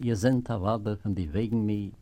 ihr sind da war von die wegen mi